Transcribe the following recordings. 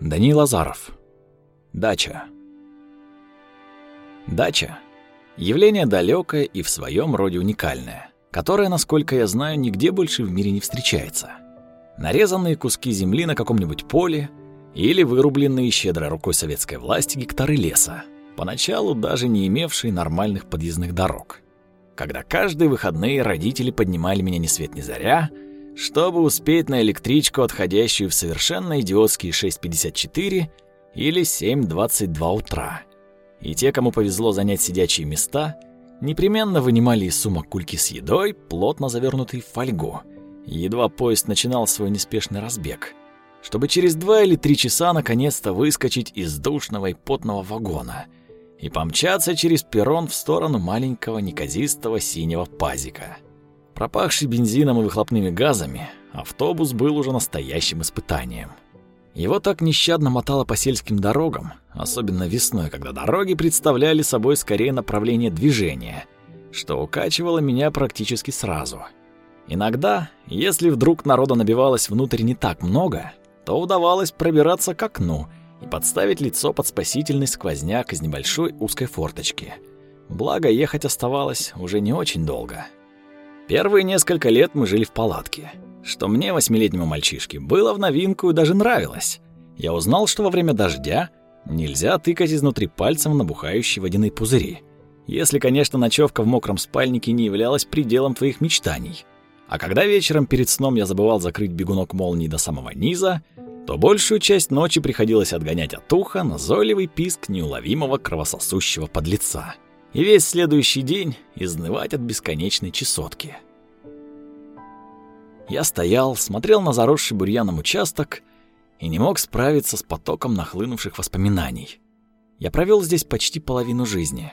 Даниил Лазаров. Дача. Дача — явление далекое и в своем роде уникальное, которое, насколько я знаю, нигде больше в мире не встречается. Нарезанные куски земли на каком-нибудь поле или вырубленные щедрой рукой советской власти гектары леса, поначалу даже не имевшие нормальных подъездных дорог. Когда каждые выходные родители поднимали меня ни свет ни заря, чтобы успеть на электричку, отходящую в совершенно идиотские 6.54 или 7.22 утра. И те, кому повезло занять сидячие места, непременно вынимали из сумок кульки с едой, плотно завернутые в фольгу. Едва поезд начинал свой неспешный разбег, чтобы через два или три часа наконец-то выскочить из душного и потного вагона и помчаться через перрон в сторону маленького неказистого синего пазика. Пропахший бензином и выхлопными газами, автобус был уже настоящим испытанием. Его так нещадно мотало по сельским дорогам, особенно весной, когда дороги представляли собой скорее направление движения, что укачивало меня практически сразу. Иногда, если вдруг народа набивалось внутрь не так много, то удавалось пробираться к окну и подставить лицо под спасительный сквозняк из небольшой узкой форточки. Благо, ехать оставалось уже не очень долго. Первые несколько лет мы жили в палатке — что мне, восьмилетнему мальчишке, было в новинку и даже нравилось. Я узнал, что во время дождя нельзя тыкать изнутри пальцем в набухающие водяные пузыри. Если, конечно, ночевка в мокром спальнике не являлась пределом твоих мечтаний. А когда вечером перед сном я забывал закрыть бегунок молнии до самого низа, то большую часть ночи приходилось отгонять от уха назойливый писк неуловимого кровососущего подлеца. И весь следующий день изнывать от бесконечной чесотки. Я стоял, смотрел на заросший бурьяном участок и не мог справиться с потоком нахлынувших воспоминаний. Я провел здесь почти половину жизни.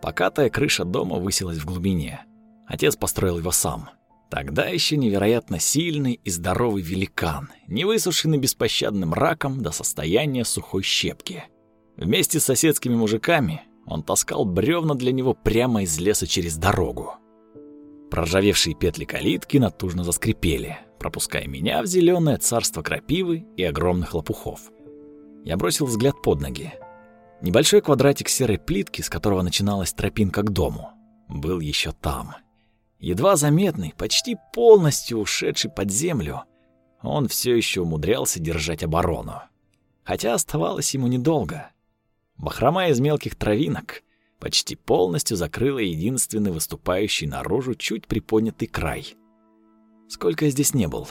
Покатая крыша дома высилась в глубине. Отец построил его сам. Тогда еще невероятно сильный и здоровый великан, не высушенный беспощадным раком до состояния сухой щепки. Вместе с соседскими мужиками он таскал бревна для него прямо из леса через дорогу. Проржавевшие петли калитки натужно заскрипели, пропуская меня в зеленое царство крапивы и огромных лопухов. Я бросил взгляд под ноги. Небольшой квадратик серой плитки, с которого начиналась тропинка к дому, был еще там. Едва заметный, почти полностью ушедший под землю, он все еще умудрялся держать оборону. Хотя оставалось ему недолго. Бахрома из мелких травинок — почти полностью закрыла единственный выступающий наружу чуть приподнятый край. Сколько я здесь не был?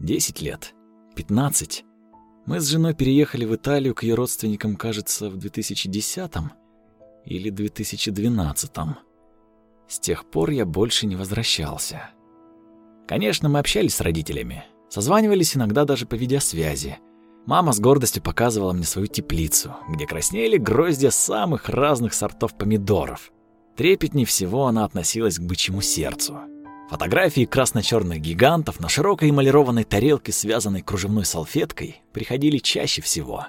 Десять лет? Пятнадцать? Мы с женой переехали в Италию к ее родственникам, кажется, в 2010 или 2012. С тех пор я больше не возвращался. Конечно, мы общались с родителями, созванивались иногда даже по видеосвязи — Мама с гордостью показывала мне свою теплицу, где краснели гроздья самых разных сортов помидоров. Трепетнее всего она относилась к бычьему сердцу. Фотографии красно-черных гигантов на широкой эмалированной тарелке, связанной кружевной салфеткой, приходили чаще всего.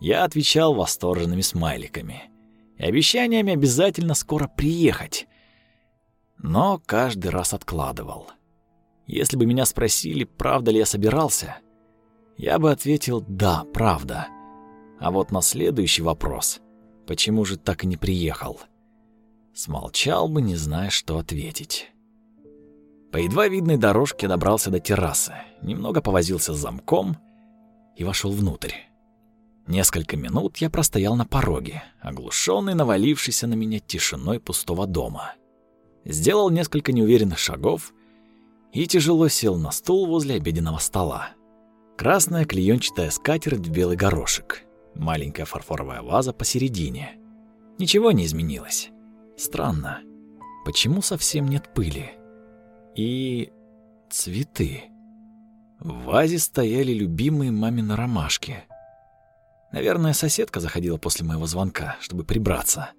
Я отвечал восторженными смайликами и обещаниями обязательно скоро приехать. Но каждый раз откладывал. Если бы меня спросили, правда ли я собирался, я бы ответил «да, правда». А вот на следующий вопрос «почему же так и не приехал?» Смолчал бы, не зная, что ответить. По едва видной дорожке добрался до террасы, немного повозился с замком и вошел внутрь. Несколько минут я простоял на пороге, оглушенный навалившейся на меня тишиной пустого дома. Сделал несколько неуверенных шагов и тяжело сел на стул возле обеденного стола. Красная клеенчатая скатерть в белый горошек. Маленькая фарфоровая ваза посередине. Ничего не изменилось. Странно. Почему совсем нет пыли? И цветы. В вазе стояли любимые мамины ромашки. Наверное, соседка заходила после моего звонка, чтобы прибраться.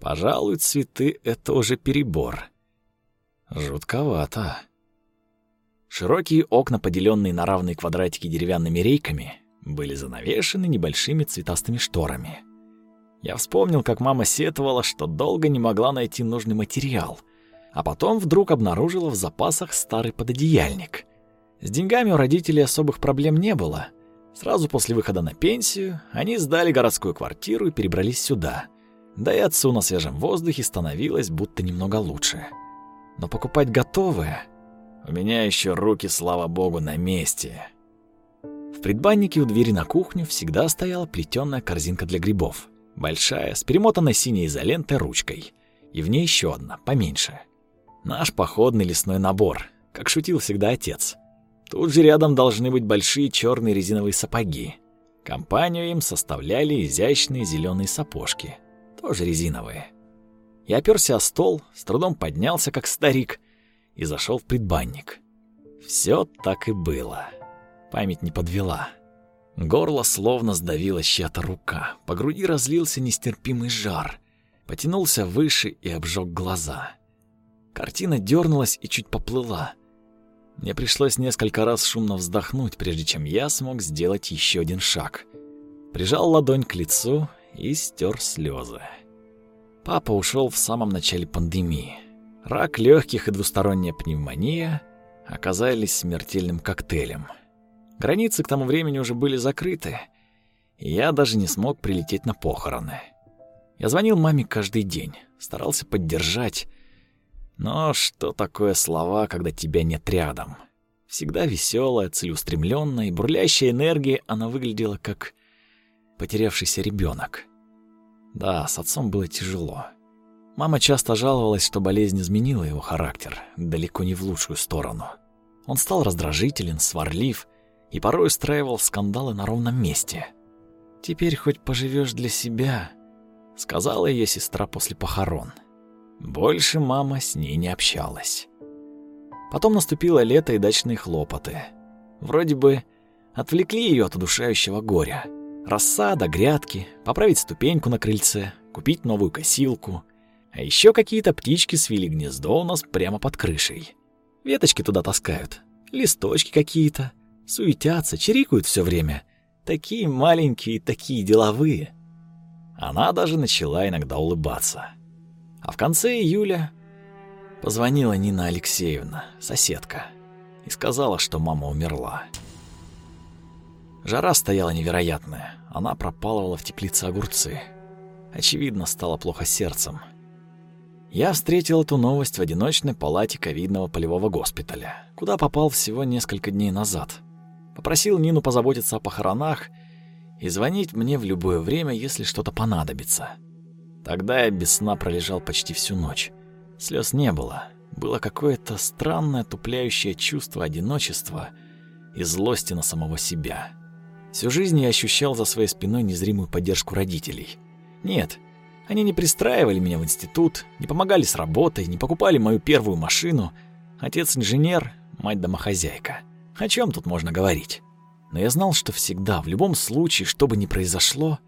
Пожалуй, цветы — это уже перебор. Жутковато. Широкие окна, поделенные на равные квадратики деревянными рейками, были занавешены небольшими цветастыми шторами. Я вспомнил, как мама сетовала, что долго не могла найти нужный материал, а потом вдруг обнаружила в запасах старый пододеяльник. С деньгами у родителей особых проблем не было, Сразу после выхода на пенсию они сдали городскую квартиру и перебрались сюда. Да и отцу на свежем воздухе становилось будто немного лучше. Но покупать готовое... У меня еще руки, слава богу, на месте. В предбаннике у двери на кухню всегда стояла плетеная корзинка для грибов. Большая, с перемотанной синей изолентой ручкой. И в ней еще одна, поменьше. Наш походный лесной набор, как шутил всегда отец. Тут же рядом должны быть большие черные резиновые сапоги. Компанию им составляли изящные зеленые сапожки, тоже резиновые. Я оперся о стол, с трудом поднялся, как старик, и зашел в предбанник. Все так и было. Память не подвела. Горло словно сдавила чья-то рука. По груди разлился нестерпимый жар. Потянулся выше и обжег глаза. Картина дернулась и чуть поплыла. Мне пришлось несколько раз шумно вздохнуть, прежде чем я смог сделать еще один шаг. Прижал ладонь к лицу и стер слезы. Папа ушел в самом начале пандемии. Рак легких и двусторонняя пневмония оказались смертельным коктейлем. Границы к тому времени уже были закрыты, и я даже не смог прилететь на похороны. Я звонил маме каждый день, старался поддержать, но что такое слова, когда тебя нет рядом? Всегда веселая, целеустремленная и бурлящая энергия, она выглядела как потерявшийся ребенок. Да, с отцом было тяжело. Мама часто жаловалась, что болезнь изменила его характер, далеко не в лучшую сторону. Он стал раздражителен, сварлив и порой устраивал скандалы на ровном месте. «Теперь хоть поживешь для себя», — сказала ее сестра после похорон. Больше мама с ней не общалась. Потом наступило лето и дачные хлопоты. Вроде бы отвлекли ее от удушающего горя. Рассада, грядки, поправить ступеньку на крыльце, купить новую косилку. А еще какие-то птички свили гнездо у нас прямо под крышей. Веточки туда таскают, листочки какие-то, суетятся, чирикают все время. Такие маленькие, такие деловые. Она даже начала иногда улыбаться. А в конце июля позвонила Нина Алексеевна, соседка, и сказала, что мама умерла. Жара стояла невероятная. Она пропалывала в теплице огурцы. Очевидно, стало плохо сердцем. Я встретил эту новость в одиночной палате ковидного полевого госпиталя, куда попал всего несколько дней назад. Попросил Нину позаботиться о похоронах и звонить мне в любое время, если что-то понадобится. Тогда я без сна пролежал почти всю ночь. Слез не было. Было какое-то странное тупляющее чувство одиночества и злости на самого себя. Всю жизнь я ощущал за своей спиной незримую поддержку родителей. Нет, они не пристраивали меня в институт, не помогали с работой, не покупали мою первую машину. Отец инженер, мать домохозяйка. О чем тут можно говорить? Но я знал, что всегда, в любом случае, что бы ни произошло,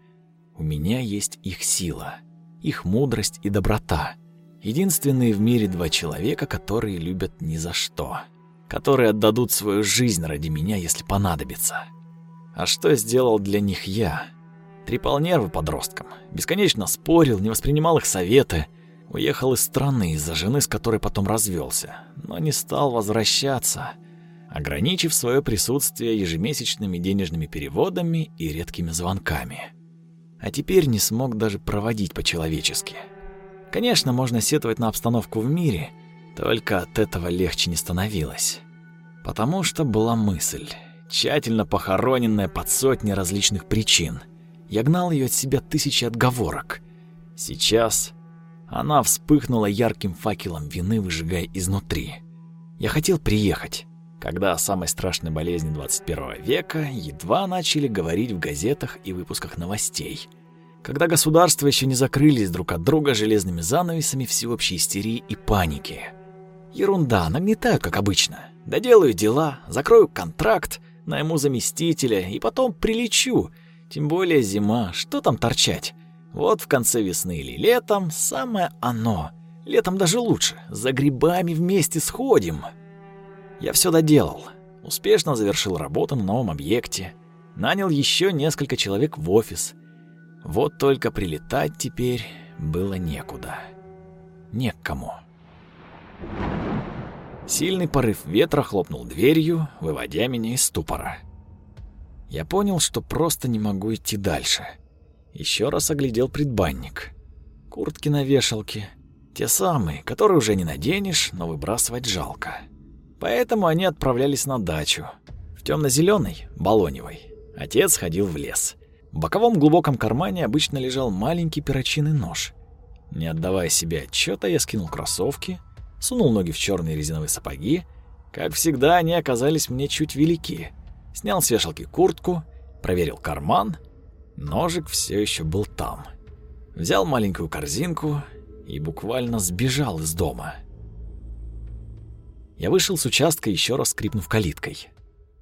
у меня есть их сила — их мудрость и доброта. Единственные в мире два человека, которые любят ни за что. Которые отдадут свою жизнь ради меня, если понадобится. А что сделал для них я? Трепал нервы подросткам, бесконечно спорил, не воспринимал их советы, уехал из страны из-за жены, с которой потом развелся, но не стал возвращаться, ограничив свое присутствие ежемесячными денежными переводами и редкими звонками а теперь не смог даже проводить по-человечески. Конечно, можно сетовать на обстановку в мире, только от этого легче не становилось. Потому что была мысль, тщательно похороненная под сотни различных причин. Я гнал ее от себя тысячи отговорок. Сейчас она вспыхнула ярким факелом вины, выжигая изнутри. Я хотел приехать, когда о самой страшной болезни 21 века едва начали говорить в газетах и выпусках новостей. Когда государства еще не закрылись друг от друга железными занавесами всеобщей истерии и паники. Ерунда, нагнетают, как обычно. Доделаю дела, закрою контракт, найму заместителя и потом прилечу. Тем более зима, что там торчать? Вот в конце весны или летом самое оно. Летом даже лучше, за грибами вместе сходим. Я все доделал. Успешно завершил работу на новом объекте. Нанял еще несколько человек в офис. Вот только прилетать теперь было некуда. Не к кому. Сильный порыв ветра хлопнул дверью, выводя меня из ступора. Я понял, что просто не могу идти дальше. Еще раз оглядел предбанник. Куртки на вешалке. Те самые, которые уже не наденешь, но выбрасывать жалко. Поэтому они отправлялись на дачу. В темно зеленой балоневой. Отец ходил в лес. В боковом глубоком кармане обычно лежал маленький перочинный нож. Не отдавая себе отчета, я скинул кроссовки, сунул ноги в черные резиновые сапоги. Как всегда, они оказались мне чуть велики. Снял с вешалки куртку, проверил карман. Ножик все еще был там. Взял маленькую корзинку и буквально сбежал из дома. Я вышел с участка, еще раз скрипнув калиткой.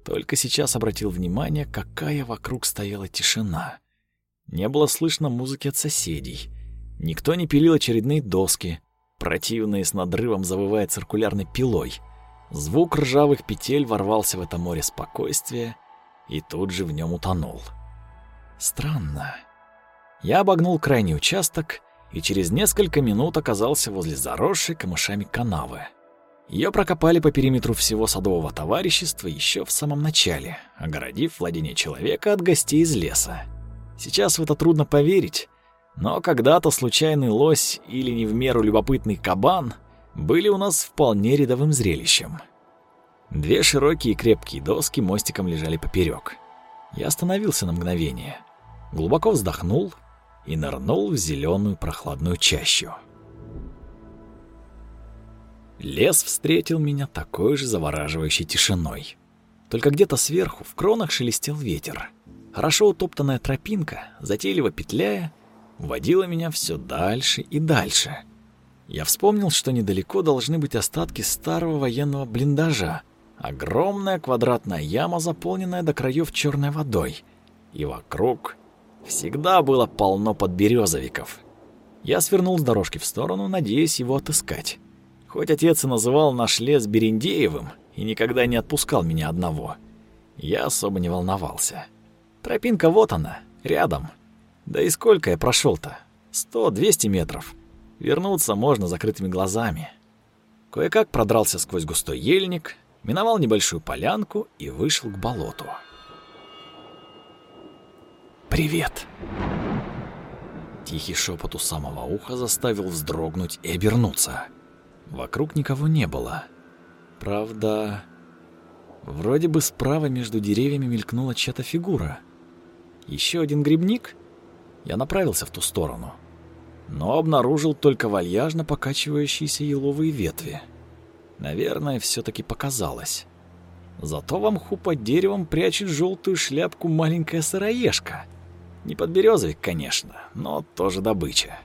Только сейчас обратил внимание, какая вокруг стояла тишина. Не было слышно музыки от соседей. Никто не пилил очередные доски. Противные с надрывом завывая циркулярной пилой. Звук ржавых петель ворвался в это море спокойствия и тут же в нем утонул. Странно. Я обогнул крайний участок и через несколько минут оказался возле заросшей камышами канавы. Ее прокопали по периметру всего садового товарищества еще в самом начале, огородив владение человека от гостей из леса. Сейчас в это трудно поверить, но когда-то случайный лось или не в меру любопытный кабан были у нас вполне рядовым зрелищем. Две широкие крепкие доски мостиком лежали поперек. Я остановился на мгновение, глубоко вздохнул и нырнул в зеленую прохладную чащу. Лес встретил меня такой же завораживающей тишиной. Только где-то сверху в кронах шелестел ветер. Хорошо утоптанная тропинка, затейливо петляя, водила меня все дальше и дальше. Я вспомнил, что недалеко должны быть остатки старого военного блиндажа. Огромная квадратная яма, заполненная до краев черной водой. И вокруг всегда было полно подберезовиков. Я свернул с дорожки в сторону, надеясь его отыскать. Хоть отец и называл наш лес Берендеевым и никогда не отпускал меня одного, я особо не волновался. Тропинка вот она, рядом. Да и сколько я прошел то Сто-двести метров. Вернуться можно закрытыми глазами. Кое-как продрался сквозь густой ельник, миновал небольшую полянку и вышел к болоту. «Привет!» Тихий шепот у самого уха заставил вздрогнуть и обернуться. Вокруг никого не было. Правда, вроде бы справа между деревьями мелькнула чья-то фигура. Еще один грибник? Я направился в ту сторону, но обнаружил только вальяжно покачивающиеся еловые ветви. Наверное, все таки показалось. Зато в мху под деревом прячет желтую шляпку маленькая сыроежка. Не подберезовик, конечно, но тоже добыча.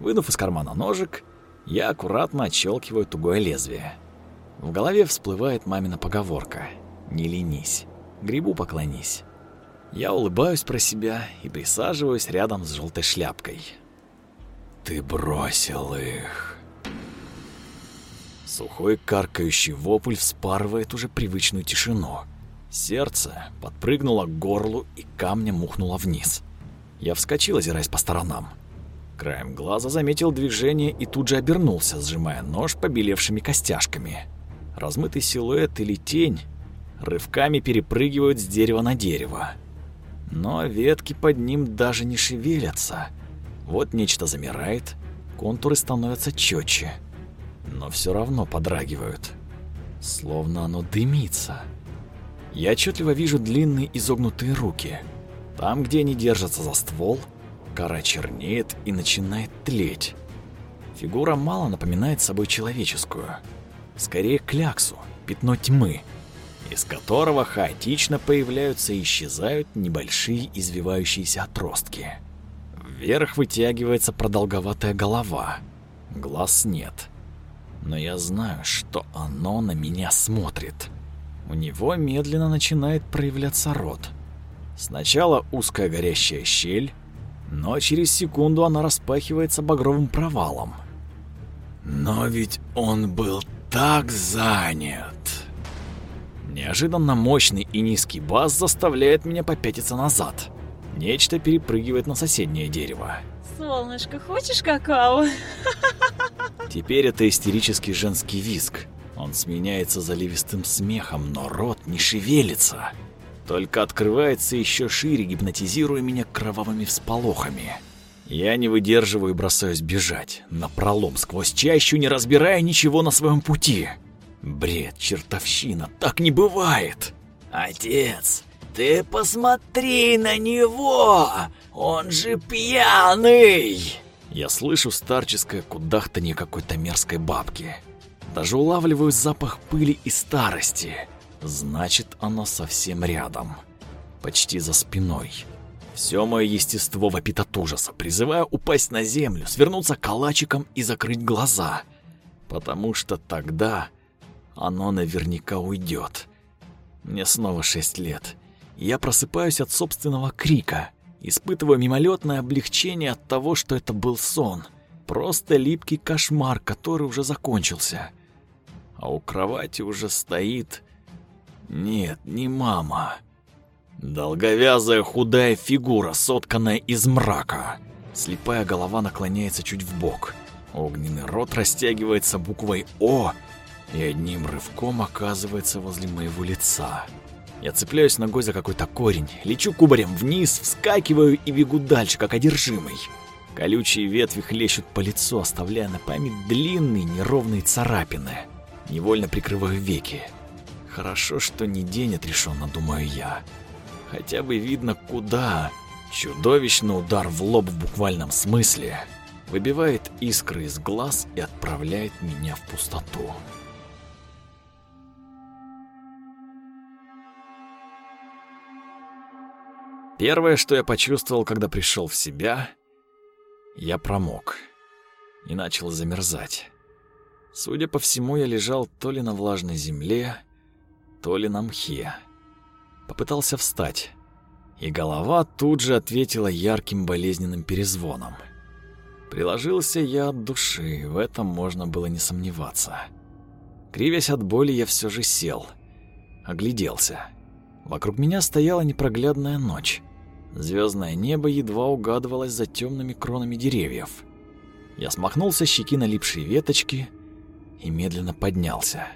Вынув из кармана ножик, я аккуратно отщелкиваю тугое лезвие. В голове всплывает мамина поговорка «Не ленись, грибу поклонись». Я улыбаюсь про себя и присаживаюсь рядом с желтой шляпкой. «Ты бросил их!» Сухой каркающий вопль вспарывает уже привычную тишину. Сердце подпрыгнуло к горлу и камнем ухнуло вниз. Я вскочил, озираясь по сторонам. Краем глаза заметил движение и тут же обернулся, сжимая нож побелевшими костяшками. Размытый силуэт или тень рывками перепрыгивают с дерева на дерево. Но ветки под ним даже не шевелятся. Вот нечто замирает, контуры становятся четче, но все равно подрагивают, словно оно дымится. Я отчетливо вижу длинные изогнутые руки. Там, где они держатся за ствол, Кора чернеет и начинает тлеть. Фигура мало напоминает собой человеческую. Скорее кляксу, пятно тьмы, из которого хаотично появляются и исчезают небольшие извивающиеся отростки. Вверх вытягивается продолговатая голова. Глаз нет. Но я знаю, что оно на меня смотрит. У него медленно начинает проявляться рот. Сначала узкая горящая щель, но через секунду она распахивается багровым провалом. Но ведь он был так занят. Неожиданно мощный и низкий бас заставляет меня попятиться назад. Нечто перепрыгивает на соседнее дерево. Солнышко, хочешь какао? Теперь это истерический женский визг. Он сменяется заливистым смехом, но рот не шевелится. только открывается еще шире, гипнотизируя меня кровавыми всполохами. Я не выдерживаю и бросаюсь бежать, напролом сквозь чащу, не разбирая ничего на своем пути. Бред, чертовщина, так не бывает. Отец, ты посмотри на него, он же пьяный. Я слышу старческое кудахтанье какой-то мерзкой бабки. Даже улавливаю запах пыли и старости. Значит, оно совсем рядом. Почти за спиной. Все мое естество вопит от ужаса, призывая упасть на землю, свернуться калачиком и закрыть глаза. Потому что тогда оно наверняка уйдет. Мне снова шесть лет. Я просыпаюсь от собственного крика, испытываю мимолетное облегчение от того, что это был сон. Просто липкий кошмар, который уже закончился. А у кровати уже стоит... Нет, не мама. Долговязая худая фигура, сотканная из мрака. Слепая голова наклоняется чуть в бок. Огненный рот растягивается буквой «О» и одним рывком оказывается возле моего лица. Я цепляюсь ногой за какой-то корень, лечу кубарем вниз, вскакиваю и бегу дальше, как одержимый. Колючие ветви хлещут по лицу, оставляя на память длинные неровные царапины. Невольно прикрываю веки. Хорошо, что не день отрешенно, думаю я. Хотя бы видно куда. Чудовищный удар в лоб в буквальном смысле выбивает искры из глаз и отправляет меня в пустоту. Первое, что я почувствовал, когда пришел в себя, я промок и начал замерзать. Судя по всему, я лежал то ли на влажной земле, то ли на мхе. Попытался встать, и голова тут же ответила ярким болезненным перезвоном. Приложился я от души, в этом можно было не сомневаться. Кривясь от боли, я все же сел, огляделся. Вокруг меня стояла непроглядная ночь. Звездное небо едва угадывалось за темными кронами деревьев. Я смахнул со щеки налипшие веточки и медленно поднялся.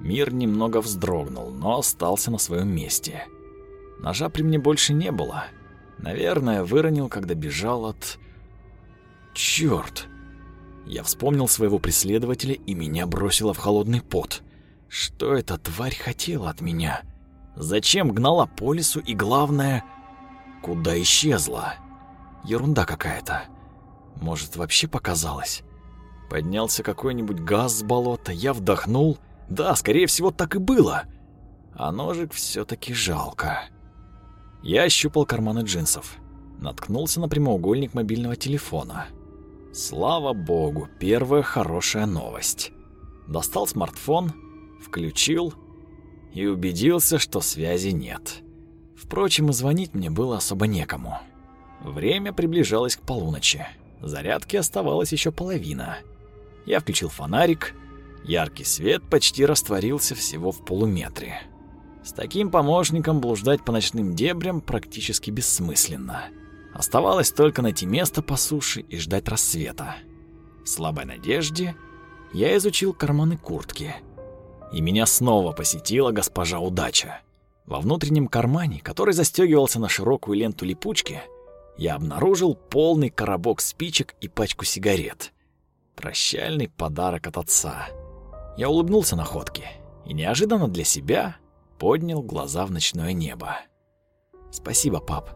Мир немного вздрогнул, но остался на своем месте. Ножа при мне больше не было. Наверное, выронил, когда бежал от... Чёрт! Я вспомнил своего преследователя, и меня бросило в холодный пот. Что эта тварь хотела от меня? Зачем гнала по лесу и, главное, Куда исчезла? Ерунда какая-то. Может, вообще показалось? Поднялся какой-нибудь газ с болота, я вдохнул. Да, скорее всего, так и было. А ножик все таки жалко. Я ощупал карманы джинсов. Наткнулся на прямоугольник мобильного телефона. Слава богу, первая хорошая новость. Достал смартфон, включил и убедился, что связи нет. Впрочем, звонить мне было особо некому. Время приближалось к полуночи. Зарядки оставалось еще половина. Я включил фонарик. Яркий свет почти растворился всего в полуметре. С таким помощником блуждать по ночным дебрям практически бессмысленно. Оставалось только найти место по суше и ждать рассвета. В слабой надежде я изучил карманы куртки. И меня снова посетила госпожа удача. Во внутреннем кармане, который застегивался на широкую ленту липучки, я обнаружил полный коробок спичек и пачку сигарет. Прощальный подарок от отца. Я улыбнулся находке и неожиданно для себя поднял глаза в ночное небо. «Спасибо, пап».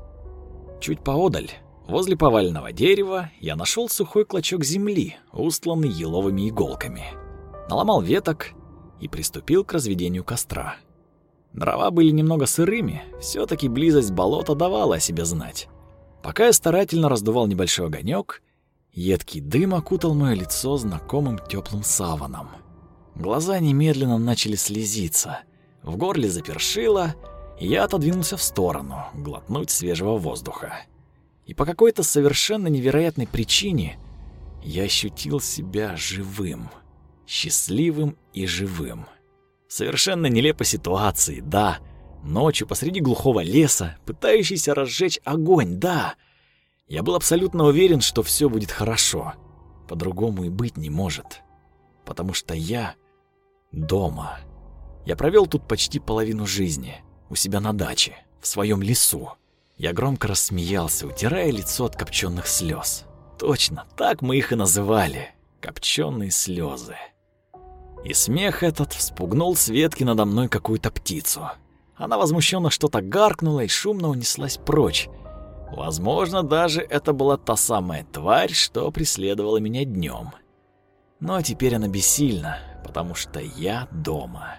Чуть поодаль, возле поваленного дерева, я нашел сухой клочок земли, устланный еловыми иголками. Наломал веток и приступил к разведению костра. Дрова были немного сырыми, все таки близость болота давала о себе знать. Пока я старательно раздувал небольшой огонек, едкий дым окутал мое лицо знакомым теплым саваном. Глаза немедленно начали слезиться, в горле запершило, и я отодвинулся в сторону, глотнуть свежего воздуха. И по какой-то совершенно невероятной причине я ощутил себя живым, счастливым и живым. Совершенно нелепой ситуации, да. Ночью посреди глухого леса, пытающийся разжечь огонь, да. Я был абсолютно уверен, что все будет хорошо. По-другому и быть не может. Потому что я дома. Я провел тут почти половину жизни. у себя на даче, в своем лесу. Я громко рассмеялся, утирая лицо от копченых слез. Точно, так мы их и называли копченые слезы. И смех этот вспугнул с ветки надо мной какую-то птицу. Она возмущенно что-то гаркнула и шумно унеслась прочь. Возможно, даже это была та самая тварь, что преследовала меня днем. Но теперь она бессильна, потому что я дома.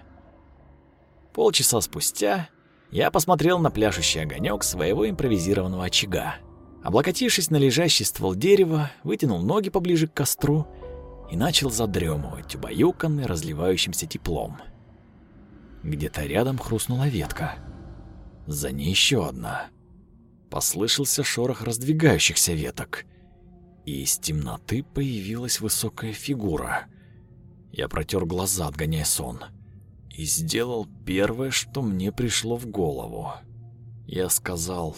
Полчаса спустя я посмотрел на пляшущий огонек своего импровизированного очага. Облокотившись на лежащий ствол дерева, вытянул ноги поближе к костру и начал задремывать, убаюканный разливающимся теплом. Где-то рядом хрустнула ветка. За ней еще одна. Послышался шорох раздвигающихся веток, и из темноты появилась высокая фигура. Я протер глаза, отгоняя сон, и сделал первое, что мне пришло в голову. Я сказал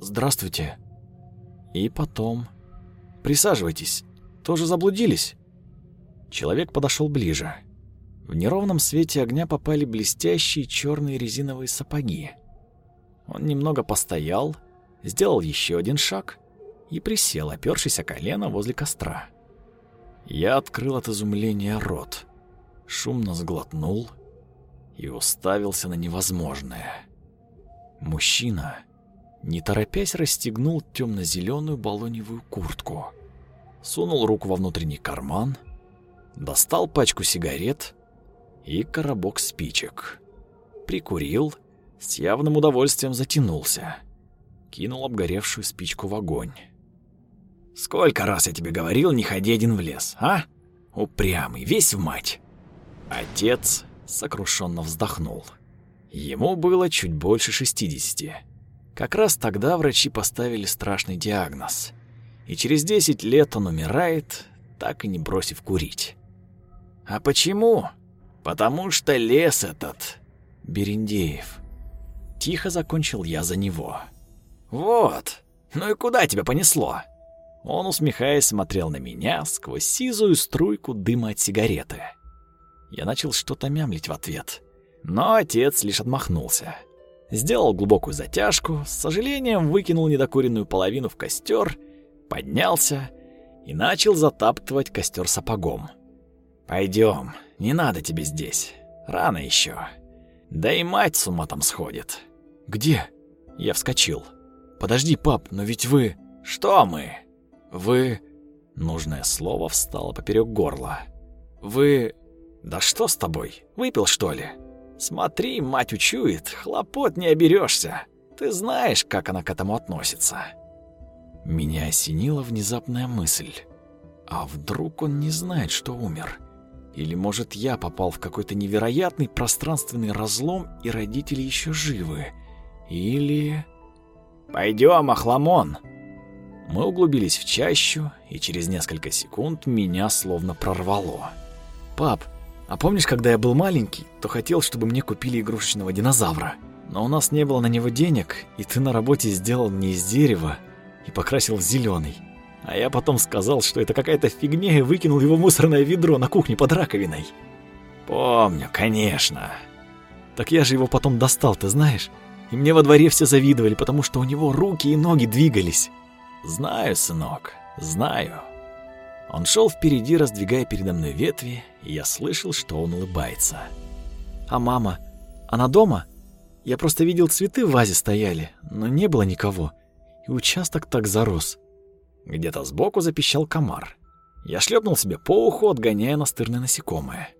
«Здравствуйте». И потом «Присаживайтесь, тоже заблудились?» Человек подошел ближе. В неровном свете огня попали блестящие черные резиновые сапоги. Он немного постоял, сделал еще один шаг и присел, опершись о колено возле костра. Я открыл от изумления рот, шумно сглотнул и уставился на невозможное. Мужчина, не торопясь, расстегнул темно-зеленую балоневую куртку, сунул руку во внутренний карман — достал пачку сигарет и коробок спичек. Прикурил, с явным удовольствием затянулся. Кинул обгоревшую спичку в огонь. «Сколько раз я тебе говорил, не ходи один в лес, а? Упрямый, весь в мать!» Отец сокрушенно вздохнул. Ему было чуть больше шестидесяти. Как раз тогда врачи поставили страшный диагноз. И через десять лет он умирает, так и не бросив курить. А почему? Потому что лес этот Берендеев. Тихо закончил я за него. Вот. Ну и куда тебя понесло? Он, усмехаясь, смотрел на меня сквозь сизую струйку дыма от сигареты. Я начал что-то мямлить в ответ, но отец лишь отмахнулся. Сделал глубокую затяжку, с сожалением выкинул недокуренную половину в костер, поднялся и начал затаптывать костер сапогом. Пойдем, не надо тебе здесь. Рано еще. Да и мать с ума там сходит. Где? Я вскочил. Подожди, пап, но ведь вы... Что мы? Вы... Нужное слово встало поперек горла. Вы... Да что с тобой? Выпил, что ли? Смотри, мать учует, хлопот не оберешься. Ты знаешь, как она к этому относится. Меня осенила внезапная мысль. А вдруг он не знает, что умер? Или, может, я попал в какой-то невероятный пространственный разлом, и родители еще живы? Или... Пойдем, Ахламон!» Мы углубились в чащу, и через несколько секунд меня словно прорвало. «Пап, а помнишь, когда я был маленький, то хотел, чтобы мне купили игрушечного динозавра? Но у нас не было на него денег, и ты на работе сделал мне из дерева и покрасил зеленый. А я потом сказал, что это какая-то фигня и выкинул его мусорное ведро на кухне под раковиной. Помню, конечно. Так я же его потом достал, ты знаешь? И мне во дворе все завидовали, потому что у него руки и ноги двигались. Знаю, сынок, знаю. Он шел впереди, раздвигая передо мной ветви, и я слышал, что он улыбается. А мама, она дома? Я просто видел цветы в вазе стояли, но не было никого. И участок так зарос. Где-то сбоку запищал комар. Я шлепнул себе по уху, отгоняя настырное насекомое.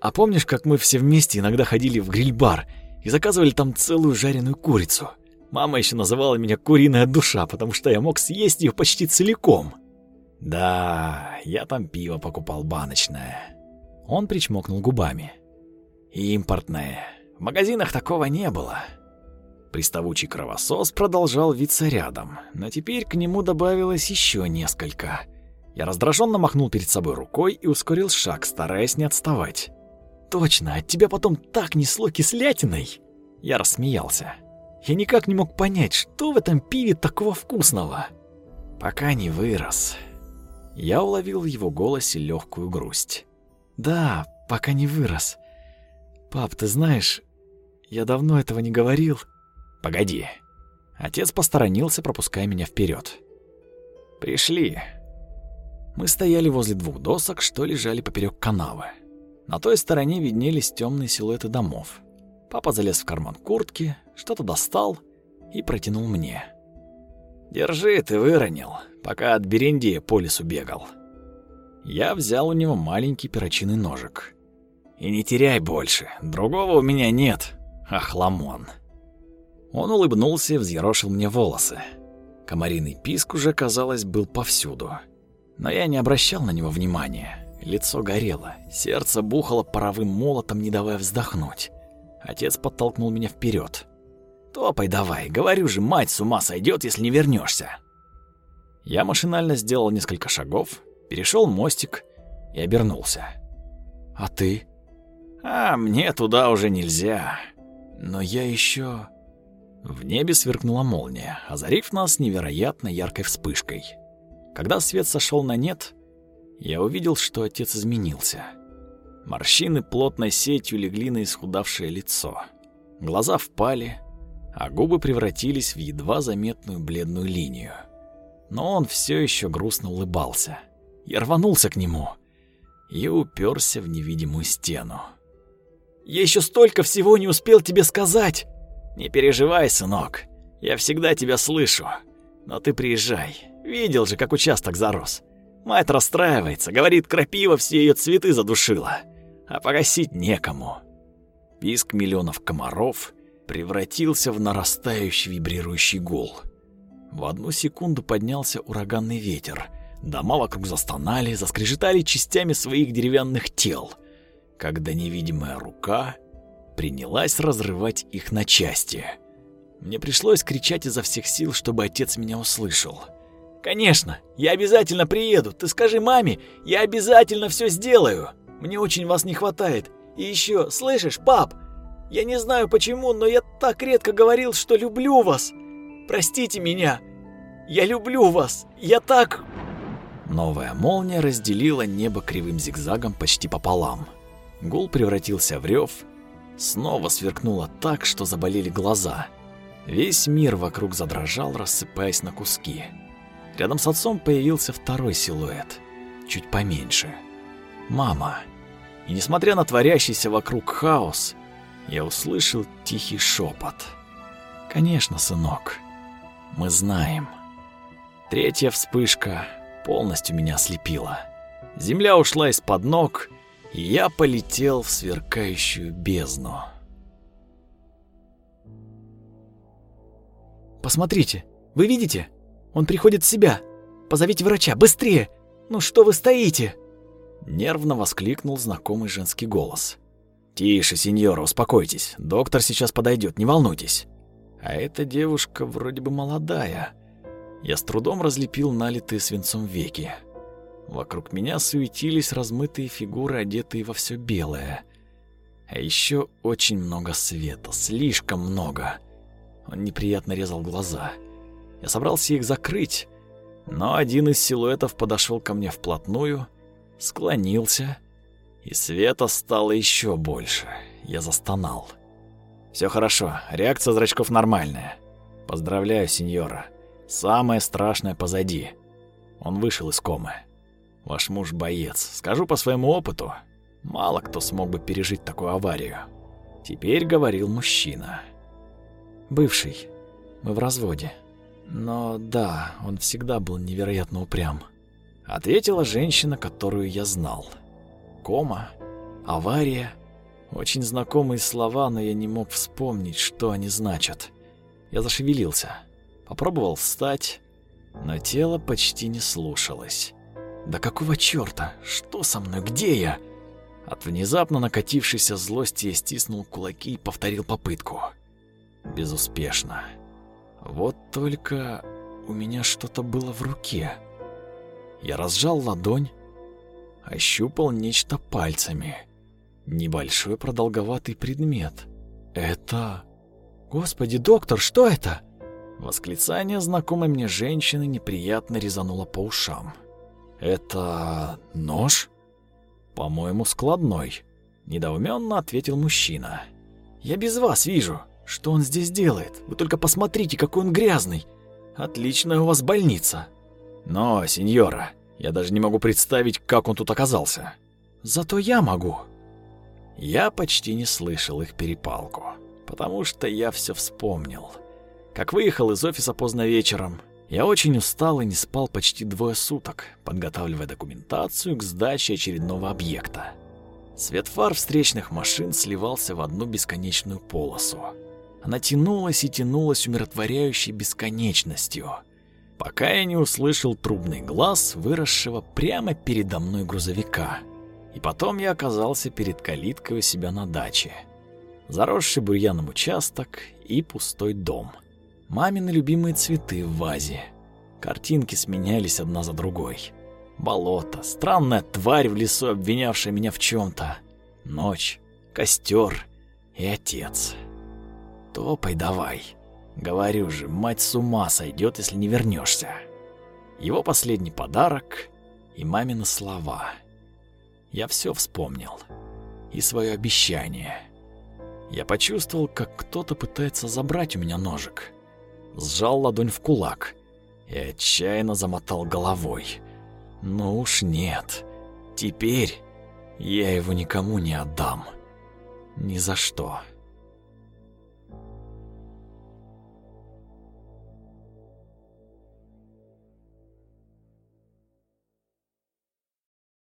А помнишь, как мы все вместе иногда ходили в гриль-бар и заказывали там целую жареную курицу? Мама еще называла меня куриная душа, потому что я мог съесть ее почти целиком. Да, я там пиво покупал баночное. Он причмокнул губами. Импортное. В магазинах такого не было. Приставучий кровосос продолжал виться рядом, но теперь к нему добавилось еще несколько. Я раздраженно махнул перед собой рукой и ускорил шаг, стараясь не отставать. «Точно, от тебя потом так несло кислятиной!» Я рассмеялся. Я никак не мог понять, что в этом пиве такого вкусного. Пока не вырос. Я уловил в его голосе легкую грусть. «Да, пока не вырос. Пап, ты знаешь, Я давно этого не говорил. Погоди. Отец посторонился, пропуская меня вперед. Пришли. Мы стояли возле двух досок, что лежали поперек канавы. На той стороне виднелись темные силуэты домов. Папа залез в карман куртки, что-то достал и протянул мне. «Держи, ты выронил, пока от Берендея по лесу бегал». Я взял у него маленький перочинный ножик. «И не теряй больше, другого у меня нет, охламон». Он улыбнулся и взъерошил мне волосы. Комариный писк уже, казалось, был повсюду. Но я не обращал на него внимания. Лицо горело, сердце бухало паровым молотом, не давая вздохнуть. Отец подтолкнул меня вперед. «Топай давай, говорю же, мать с ума сойдет, если не вернешься. Я машинально сделал несколько шагов, перешел мостик и обернулся. «А ты?» «А мне туда уже нельзя. Но я еще...» В небе сверкнула молния, озарив нас невероятно яркой вспышкой. Когда свет сошел на нет, я увидел, что отец изменился. Морщины плотной сетью легли на исхудавшее лицо. Глаза впали, а губы превратились в едва заметную бледную линию. Но он все еще грустно улыбался. Я рванулся к нему и уперся в невидимую стену. «Я еще столько всего не успел тебе сказать!» «Не переживай, сынок, я всегда тебя слышу. Но ты приезжай, видел же, как участок зарос. Мать расстраивается, говорит, крапива все ее цветы задушила, а погасить некому». Писк миллионов комаров превратился в нарастающий вибрирующий гул. В одну секунду поднялся ураганный ветер. Дома вокруг застонали, заскрежетали частями своих деревянных тел, когда невидимая рука принялась разрывать их на части. Мне пришлось кричать изо всех сил, чтобы отец меня услышал. «Конечно, я обязательно приеду. Ты скажи маме, я обязательно все сделаю. Мне очень вас не хватает. И еще, слышишь, пап, я не знаю почему, но я так редко говорил, что люблю вас. Простите меня. Я люблю вас. Я так...» Новая молния разделила небо кривым зигзагом почти пополам. Гул превратился в рев, снова сверкнуло так, что заболели глаза. Весь мир вокруг задрожал, рассыпаясь на куски. Рядом с отцом появился второй силуэт, чуть поменьше. Мама. И несмотря на творящийся вокруг хаос, я услышал тихий шепот. «Конечно, сынок, мы знаем». Третья вспышка полностью меня ослепила. Земля ушла из-под ног, я полетел в сверкающую бездну. «Посмотрите, вы видите? Он приходит в себя. Позовите врача, быстрее! Ну что вы стоите?» Нервно воскликнул знакомый женский голос. «Тише, сеньора, успокойтесь. Доктор сейчас подойдет, не волнуйтесь». А эта девушка вроде бы молодая. Я с трудом разлепил налитые свинцом веки. Вокруг меня суетились размытые фигуры, одетые во все белое. А еще очень много света, слишком много. Он неприятно резал глаза. Я собрался их закрыть, но один из силуэтов подошел ко мне вплотную, склонился, и света стало еще больше. Я застонал. Все хорошо, реакция зрачков нормальная. Поздравляю, сеньора. Самое страшное позади. Он вышел из комы. Ваш муж боец. Скажу по своему опыту, мало кто смог бы пережить такую аварию. Теперь говорил мужчина. Бывший. Мы в разводе. Но да, он всегда был невероятно упрям. Ответила женщина, которую я знал. Кома, авария. Очень знакомые слова, но я не мог вспомнить, что они значат. Я зашевелился. Попробовал встать, но тело почти не слушалось. Да какого чёрта? Что со мной? Где я? От внезапно накатившейся злости я стиснул кулаки и повторил попытку. Безуспешно. Вот только у меня что-то было в руке. Я разжал ладонь, ощупал нечто пальцами. Небольшой продолговатый предмет. Это... Господи, доктор, что это? Восклицание знакомой мне женщины неприятно резануло по ушам. «Это нож?» «По-моему, складной», — недоуменно ответил мужчина. Я без вас вижу, что он здесь делает. Вы только посмотрите, какой он грязный. Отличная у вас больница. Но, сеньора, я даже не могу представить, как он тут оказался. Зато я могу. Я почти не слышал их перепалку, потому что я все вспомнил. Как выехал из офиса поздно вечером, я очень устал и не спал почти двое суток, подготавливая документацию к сдаче очередного объекта. Свет фар встречных машин сливался в одну бесконечную полосу. Она тянулась и тянулась умиротворяющей бесконечностью, пока я не услышал трубный глаз выросшего прямо передо мной грузовика. И потом я оказался перед калиткой у себя на даче. Заросший бурьяном участок и пустой дом. Мамины любимые цветы в вазе. Картинки сменялись одна за другой. Болото, странная тварь в лесу, обвинявшая меня в чем то Ночь, костер и отец. Топай давай. Говорю же, мать с ума сойдет, если не вернешься. Его последний подарок и мамины слова. Я все вспомнил. И свое обещание. Я почувствовал, как кто-то пытается забрать у меня ножик. Сжал ладонь в кулак и отчаянно замотал головой. Ну уж нет. Теперь я его никому не отдам. Ни за что.